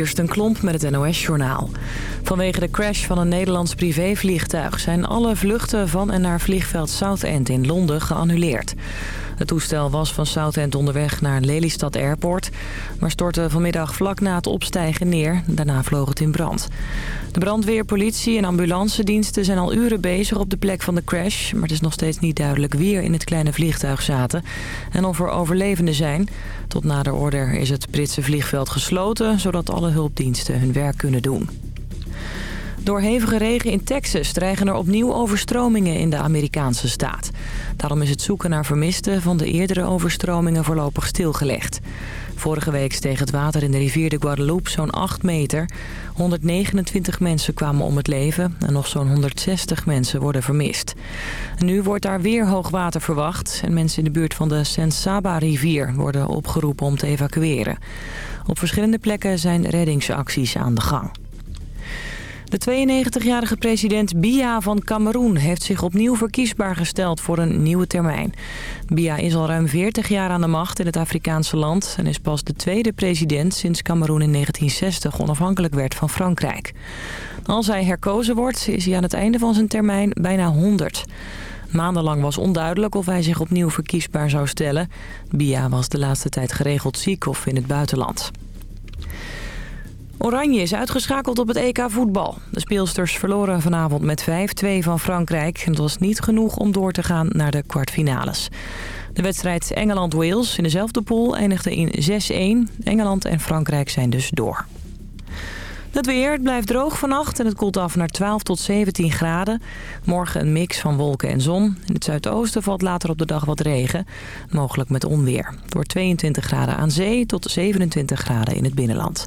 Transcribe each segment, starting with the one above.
Eerst een klomp met het NOS-journaal. Vanwege de crash van een Nederlands privévliegtuig... zijn alle vluchten van en naar vliegveld Southend in Londen geannuleerd. Het toestel was van Southend onderweg naar Lelystad Airport... maar stortte vanmiddag vlak na het opstijgen neer. Daarna vloog het in brand. De brandweer, politie en ambulancediensten zijn al uren bezig op de plek van de crash... maar het is nog steeds niet duidelijk wie er in het kleine vliegtuig zaten... en of er overlevenden zijn. Tot nader order is het Britse vliegveld gesloten... zodat alle hulpdiensten hun werk kunnen doen. Door hevige regen in Texas dreigen er opnieuw overstromingen in de Amerikaanse staat. Daarom is het zoeken naar vermisten van de eerdere overstromingen voorlopig stilgelegd. Vorige week steeg het water in de rivier de Guadeloupe zo'n 8 meter. 129 mensen kwamen om het leven en nog zo'n 160 mensen worden vermist. Nu wordt daar weer hoog water verwacht en mensen in de buurt van de Sensaba-rivier worden opgeroepen om te evacueren. Op verschillende plekken zijn reddingsacties aan de gang. De 92-jarige president Biya van Cameroen heeft zich opnieuw verkiesbaar gesteld voor een nieuwe termijn. Biya is al ruim 40 jaar aan de macht in het Afrikaanse land... en is pas de tweede president sinds Cameroen in 1960 onafhankelijk werd van Frankrijk. Als hij herkozen wordt, is hij aan het einde van zijn termijn bijna 100. Maandenlang was onduidelijk of hij zich opnieuw verkiesbaar zou stellen. Biya was de laatste tijd geregeld ziek of in het buitenland. Oranje is uitgeschakeld op het EK voetbal. De speelsters verloren vanavond met 5-2 van Frankrijk. En het was niet genoeg om door te gaan naar de kwartfinales. De wedstrijd Engeland-Wales in dezelfde pool eindigde in 6-1. Engeland en Frankrijk zijn dus door. Het weer, het blijft droog vannacht en het koelt af naar 12 tot 17 graden. Morgen een mix van wolken en zon. In het zuidoosten valt later op de dag wat regen, mogelijk met onweer. Wordt 22 graden aan zee tot 27 graden in het binnenland.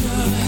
shine.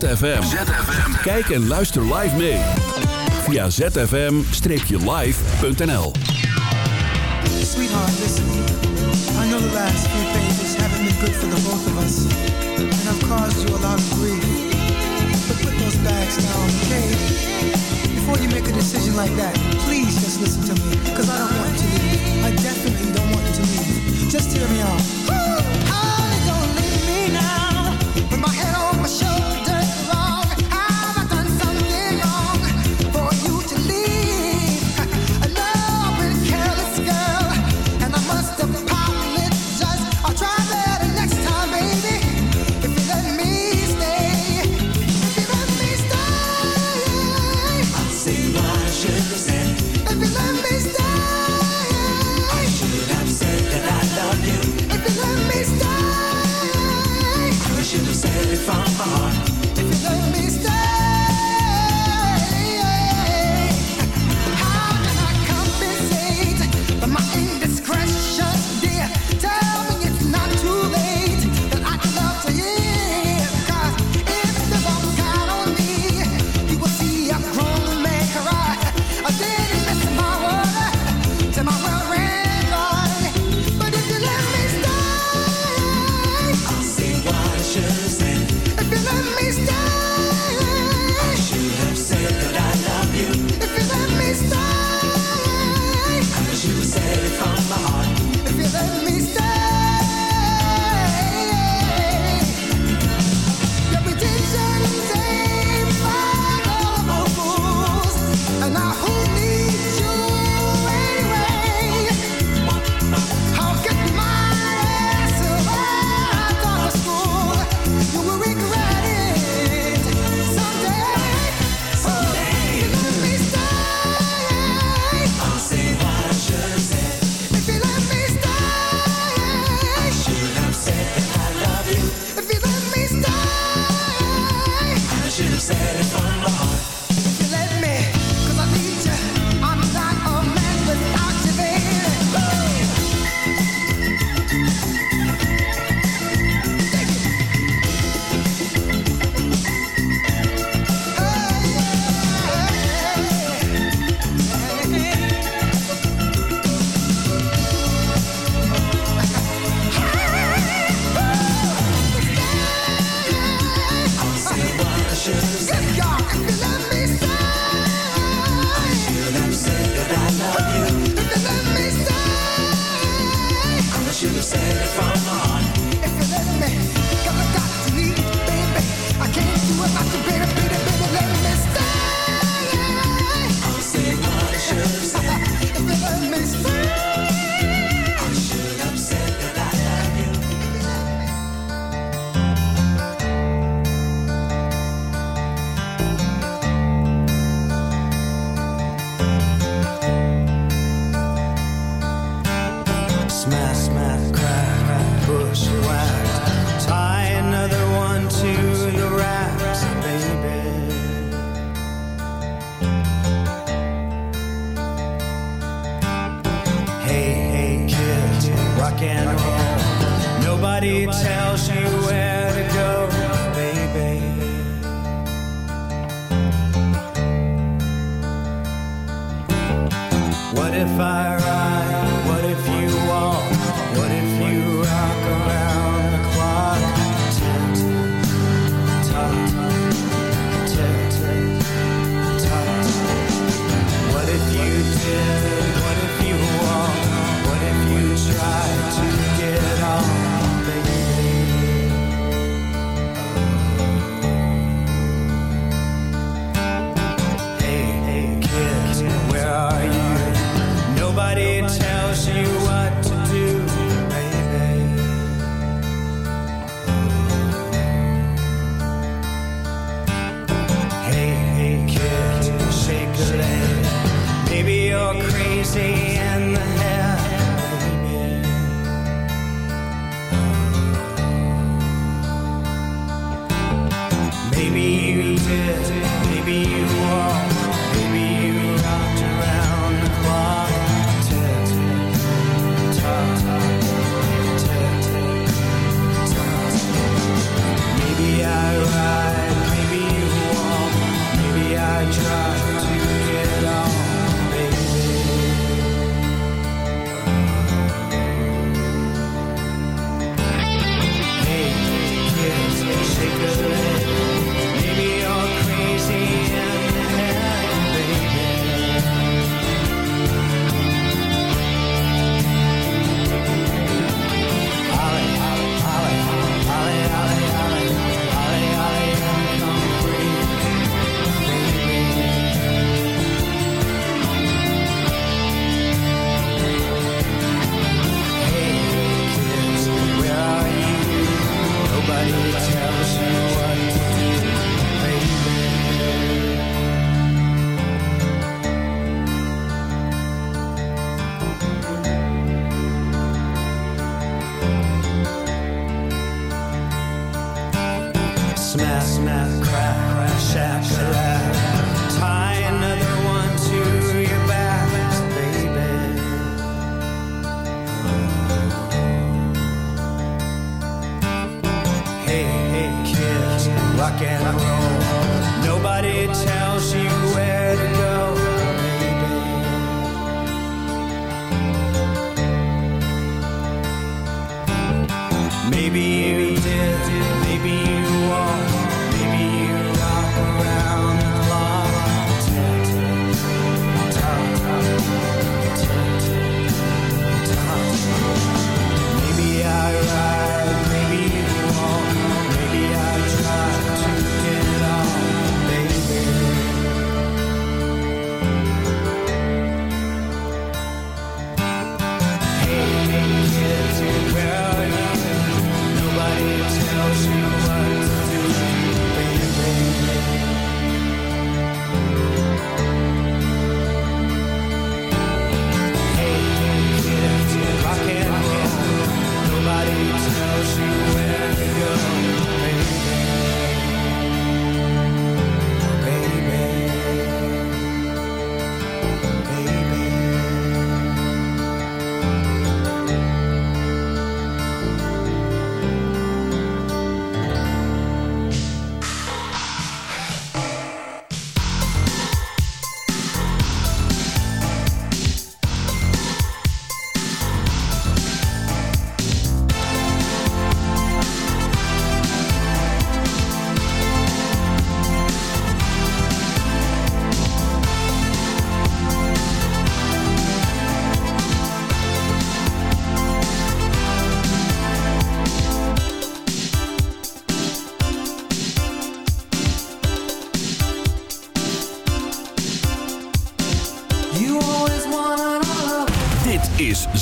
ZFM. Kijk en luister live mee. Via zfm-live.nl Sweetheart, listen. I know the last few pages haven't been good for the both of us. And I've caused you a lot of grief. But put those bags down, okay? Before you make a decision like that, please just listen to me. Because I don't want to. I definitely don't want to leave. Just hear me out.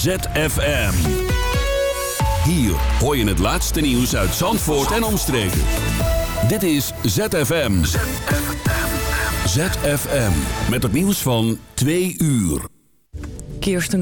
ZFM. Hier hoor je het laatste nieuws uit Zandvoort en omstreken. Dit is ZFM. ZFM. Met het nieuws van twee uur. Kirsten